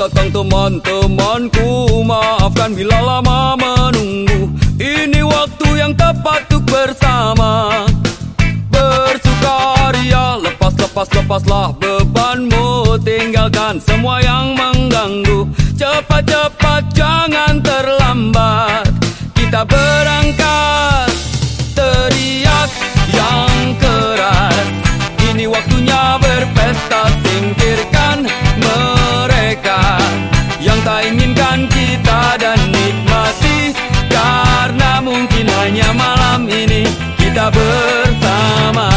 datang teman-temanku. Maafkan bila lama menunggu. Ini waktu yang tepat untuk bersama. Bersukaria Lepas-lepas lepaslah bebanmu. Tinggalkan semua yang mengganggu. Cepat-cepat jangan terlambat. Kita berangkat bersama.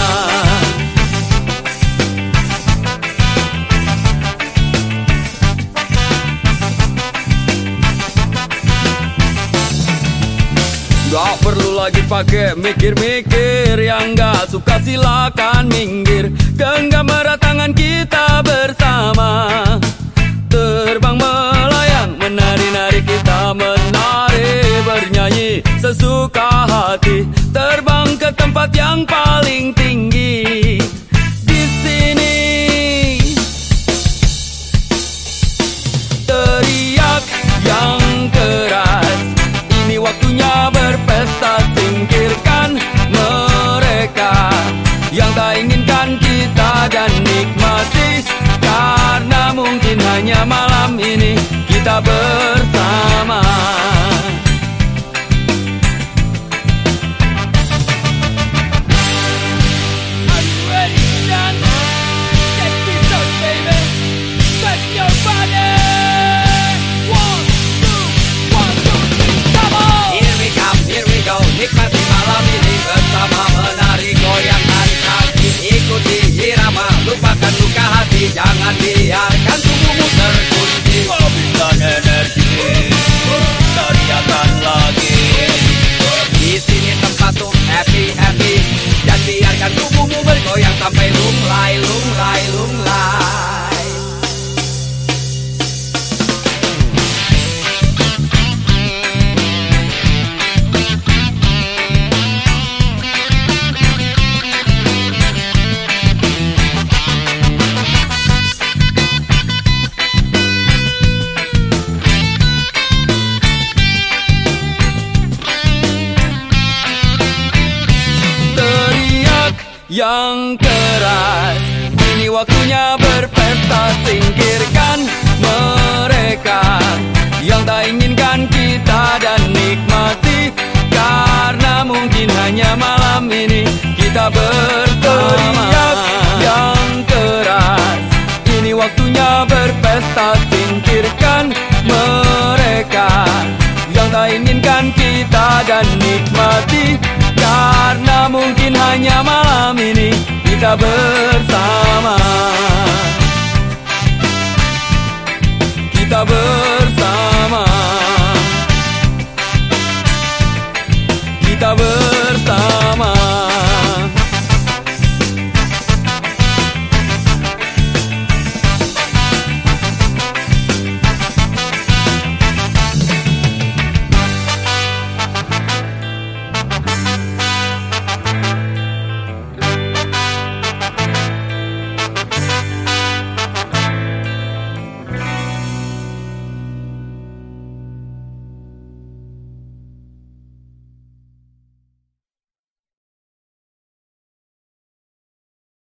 Gak perlu lagi pakai mikir-mikir Yang gak suka silakan minggir. Genggam erat tangan kita bersama. Terbang melayang Menari-nari kita menari Bernyanyi sesuka hati yang paling tinggi Di sini. Teriak yang keras Ini waktunya berpesta Singkirkan mereka. Yang tak inginkan kita dan nikmati Karena mungkin hanya malam ini Kita bersama 龙来龙。Yang keras. Ini waktunya berpesta Singkirkan mereka. Yang tak inginkan kita dan nikmati. Karena mungkin hanya malam ini Kita bersama yang keras. Ini waktunya berpesta Singkirkan mereka. Yang tak inginkan kita dan nikmati. Karena mungkin hanya malam kita bersama